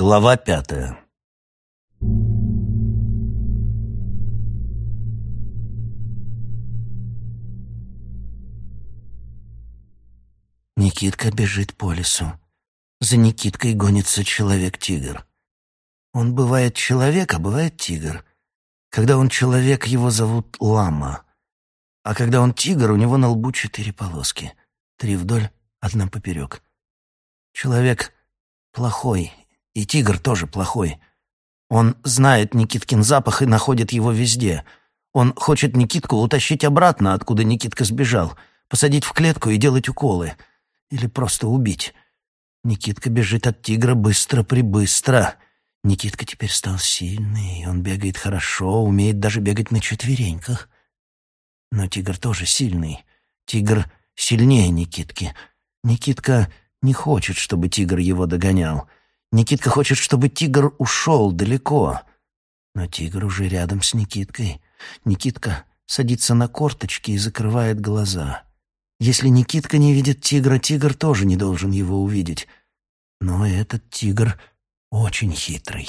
Глава пятая Никитка бежит по лесу. За Никиткой гонится человек-тигр. Он бывает человек, а бывает тигр. Когда он человек, его зовут Лама. А когда он тигр, у него на лбу четыре полоски. Три вдоль, одна поперек. Человек плохой, и тигр тоже плохой. Он знает Никиткин запах и находит его везде. Он хочет Никитку утащить обратно, откуда Никитка сбежал, посадить в клетку и делать уколы. Или просто убить. Никитка бежит от тигра быстро-прибыстро. Никитка теперь стал сильный, он бегает хорошо, умеет даже бегать на четвереньках. Но тигр тоже сильный. Тигр сильнее Никитки. Никитка не хочет, чтобы тигр его догонял. Никитка хочет, чтобы тигр ушел далеко. Но тигр уже рядом с Никиткой. Никитка садится на корточки и закрывает глаза. Если Никитка не видит тигра, тигр тоже не должен его увидеть. Но этот тигр очень хитрый.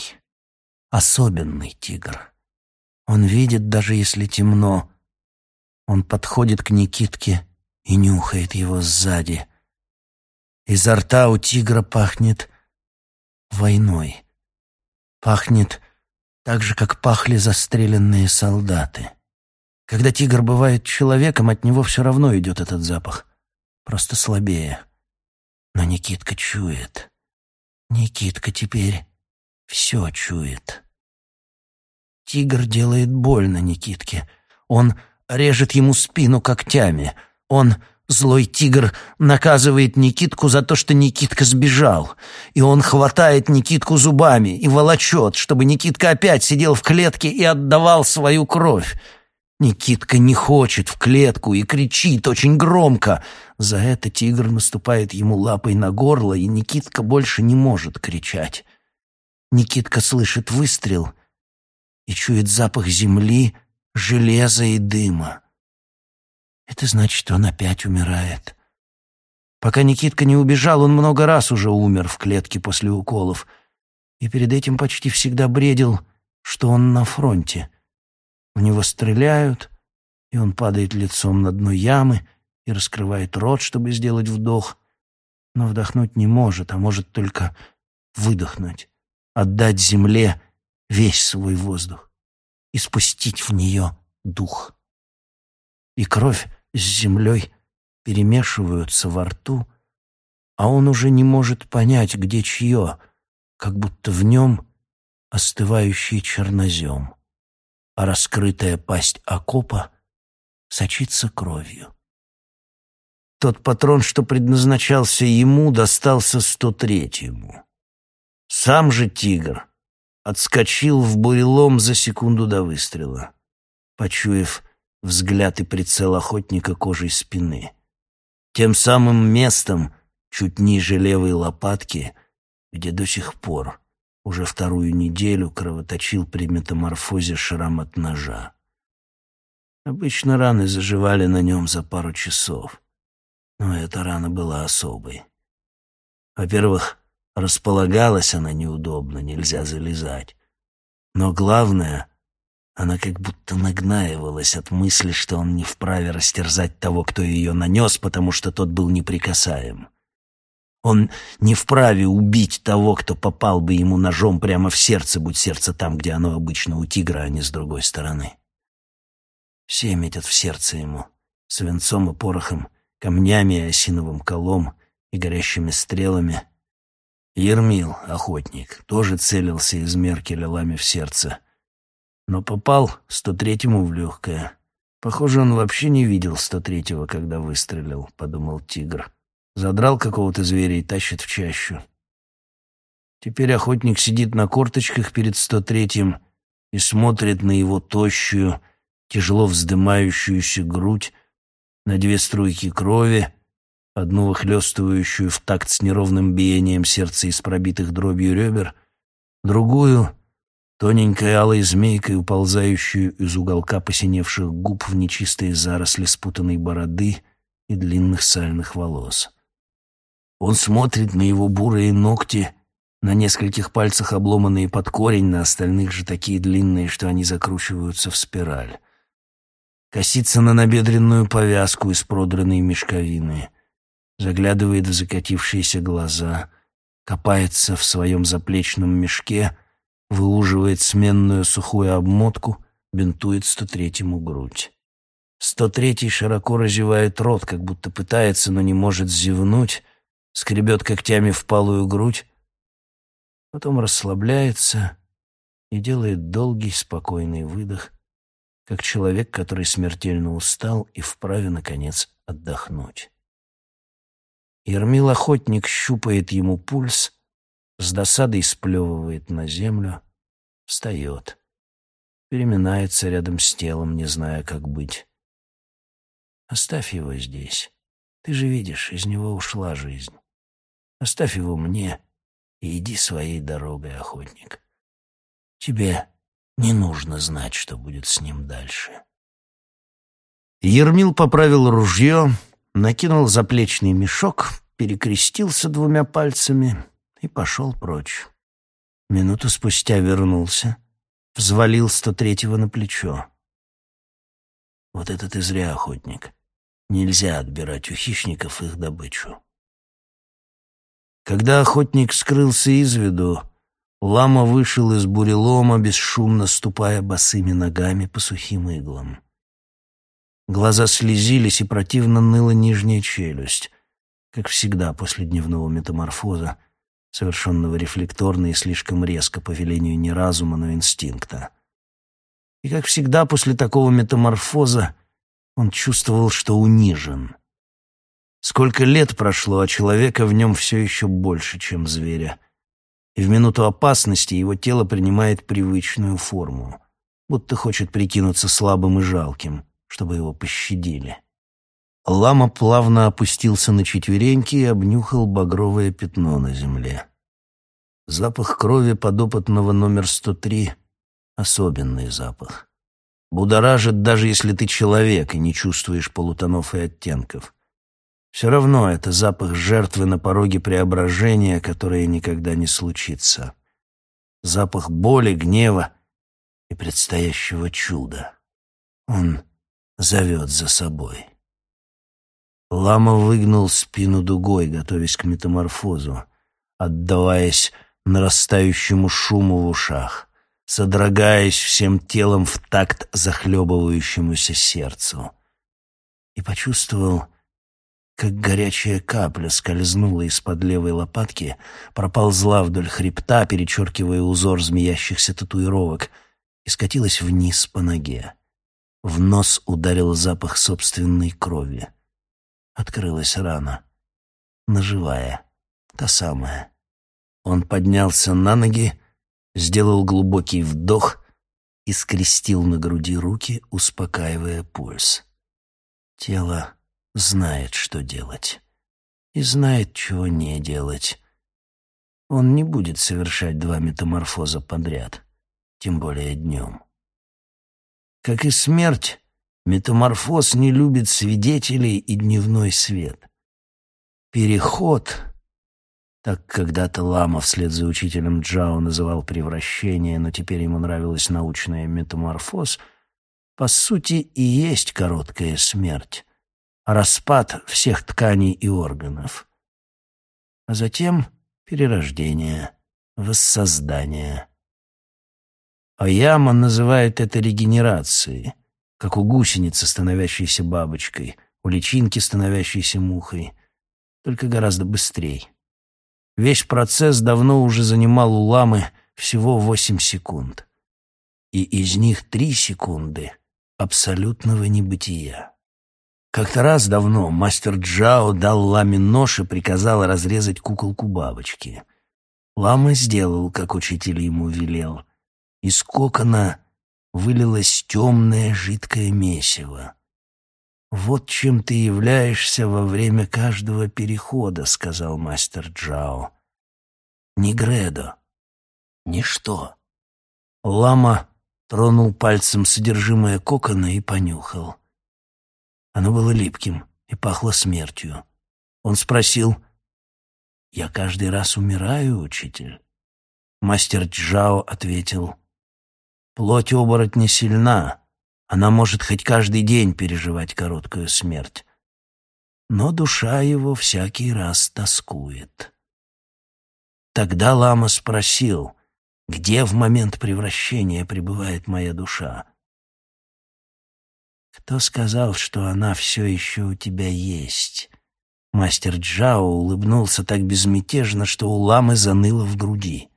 Особенный тигр. Он видит, даже если темно. Он подходит к Никитке и нюхает его сзади. Изо рта у тигра пахнет войной. Пахнет так же, как пахли застреленные солдаты. Когда тигр бывает человеком, от него все равно идет этот запах. Просто слабее. Но Никитка чует. Никитка теперь все чует. Тигр делает больно Никитке. Он режет ему спину когтями. Он Злой тигр наказывает Никитку за то, что Никитка сбежал. И он хватает Никитку зубами и волочет, чтобы Никитка опять сидел в клетке и отдавал свою кровь. Никитка не хочет в клетку и кричит очень громко. За это тигр наступает ему лапой на горло, и Никитка больше не может кричать. Никитка слышит выстрел и чует запах земли, железа и дыма. Это значит, он опять умирает. Пока Никитка не убежал, он много раз уже умер в клетке после уколов. И перед этим почти всегда бредил, что он на фронте. В него стреляют, и он падает лицом на дно ямы и раскрывает рот, чтобы сделать вдох. Но вдохнуть не может, а может только выдохнуть, отдать земле весь свой воздух и спустить в нее дух. И кровь с землей перемешиваются во рту, а он уже не может понять, где чье, как будто в нем остывающий чернозем, а раскрытая пасть окопа сочится кровью. Тот патрон, что предназначался ему, достался сто третьему. Сам же тигр отскочил в бурелом за секунду до выстрела. Почуяв взгляд и прицел охотника кожей спины. Тем самым местом, чуть ниже левой лопатки, где до сих пор, уже вторую неделю, кровоточил при метаморфозе шрам от ножа. Обычно раны заживали на нем за пару часов, но эта рана была особой. Во-первых, располагалась она неудобно, нельзя залезать. Но главное, она как будто нагнаивалась от мысли, что он не вправе растерзать того, кто ее нанес, потому что тот был неприкасаем. Он не вправе убить того, кто попал бы ему ножом прямо в сердце, будь сердце там, где оно обычно у тигра, а не с другой стороны. Все метят в сердце ему, свинцом и порохом, камнями и осиновым колом и горящими стрелами. Ермил, охотник, тоже целился из мерки лами в сердце — но попал 103-му в легкое. Похоже, он вообще не видел 103-го, когда выстрелил, подумал тигр. Задрал какого-то зверя и тащит в чащу. Теперь охотник сидит на корточках перед 103-м и смотрит на его тощую, тяжело вздымающуюся грудь, на две струйки крови, одну выхлестывающую в такт с неровным биением сердца из пробитых дробью ребер, другую тоненькой алой змейкой, уползающую из уголка посиневших губ в нечистые заросли спутанной бороды и длинных сальных волос. Он смотрит на его бурые ногти На нескольких пальцах обломанные под корень, на остальных же такие длинные, что они закручиваются в спираль. Косится на набедренную повязку из продранной мешковины. Заглядывает в закатившиеся глаза. Копается в своем заплечном мешке, выуживает сменную сухую обмотку, бинтует 103-му грудь. 103-й широко разевает рот, как будто пытается, но не может зевнуть, скребет когтями впалую грудь, потом расслабляется и делает долгий спокойный выдох, как человек, который смертельно устал и вправе, наконец, отдохнуть. Ермил-охотник щупает ему пульс, с досадой сплевывает на землю, встает, переминается рядом с телом, не зная, как быть. Оставь его здесь. Ты же видишь, из него ушла жизнь. Оставь его мне и иди своей дорогой, охотник. Тебе не нужно знать, что будет с ним дальше. Ермил поправил ружье, накинул заплечный мешок, перекрестился двумя пальцами и пошел прочь. Минуту спустя вернулся, взвалил 103-го на плечо. Вот это ты зря, охотник. Нельзя отбирать у хищников их добычу. Когда охотник скрылся из виду, лама вышел из бурелома, бесшумно ступая босыми ногами по сухим иглам. Глаза слезились, и противно ныла нижняя челюсть, как всегда после дневного метаморфоза, совершенного рефлекторно и слишком резко по велению не разума, но инстинкта. И как всегда после такого метаморфоза он чувствовал, что унижен. Сколько лет прошло, а человека в нем все еще больше, чем зверя. И в минуту опасности его тело принимает привычную форму, будто хочет прикинуться слабым и жалким, чтобы его пощадили. Лама плавно опустился на четвереньки и обнюхал багровое пятно на земле. Запах крови подопытного номер 103 — особенный запах. Будоражит, даже если ты человек и не чувствуешь полутонов и оттенков. Все равно это запах жертвы на пороге преображения, которое никогда не случится. Запах боли, гнева и предстоящего чуда. Он зовет за собой. Лама выгнул спину дугой, готовясь к метаморфозу, отдаваясь нарастающему шуму в ушах, содрогаясь всем телом в такт захлебывающемуся сердцу. И почувствовал, как горячая капля скользнула из-под левой лопатки, проползла вдоль хребта, перечеркивая узор змеящихся татуировок, и скатилась вниз по ноге. В нос ударил запах собственной крови. Открылась рана. Наживая. Та самая. Он поднялся на ноги, сделал глубокий вдох и скрестил на груди руки, успокаивая пульс. Тело знает, что делать. И знает, чего не делать. Он не будет совершать два метаморфоза подряд, тем более днем. Как и смерть, метаморфоз не любит свидетелей и дневной свет. Переход, так когда-то Лама вслед за учителем Джао называл превращение, но теперь ему нравилась научная метаморфоз, по сути и есть короткая смерть распад всех тканей и органов. А затем перерождение, воссоздание. Аяма называет это регенерацией, как у гусеницы, становящейся бабочкой, у личинки, становящейся мухой, только гораздо быстрее. Весь процесс давно уже занимал у ламы всего восемь секунд. И из них три секунды абсолютного небытия. Как-то раз давно мастер Джао дал Ламе нож и приказал разрезать куколку бабочки. Лама сделал, как учитель ему велел. Из кокона вылилось темное жидкое месиво. «Вот чем ты являешься во время каждого перехода», — сказал мастер Джао. «Не Гредо. Ничто». Лама тронул пальцем содержимое кокона и понюхал. Оно было липким и пахло смертью. Он спросил, «Я каждый раз умираю, учитель?» Мастер Джао ответил, «Плоть оборотня сильна, она может хоть каждый день переживать короткую смерть, но душа его всякий раз тоскует». Тогда лама спросил, где в момент превращения пребывает моя душа. Кто сказал, что она все еще у тебя есть? Мастер Джао улыбнулся так безмятежно, что у ламы заныло в груди.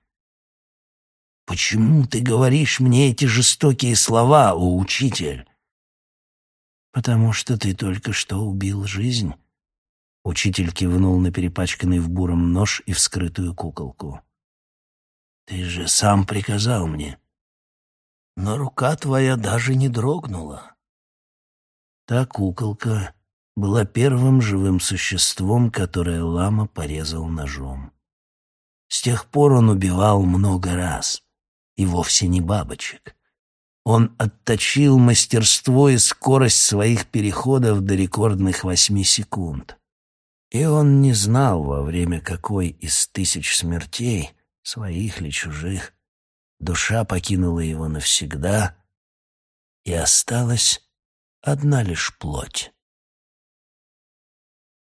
«Почему ты говоришь мне эти жестокие слова, о учитель?» «Потому что ты только что убил жизнь». Учитель кивнул на перепачканный в буром нож и вскрытую куколку. «Ты же сам приказал мне, но рука твоя даже не дрогнула». Та куколка была первым живым существом, которое лама порезал ножом. С тех пор он убивал много раз, и вовсе не бабочек. Он отточил мастерство и скорость своих переходов до рекордных восьми секунд. И он не знал, во время какой из тысяч смертей, своих ли чужих, душа покинула его навсегда, и осталась одна лишь плоть.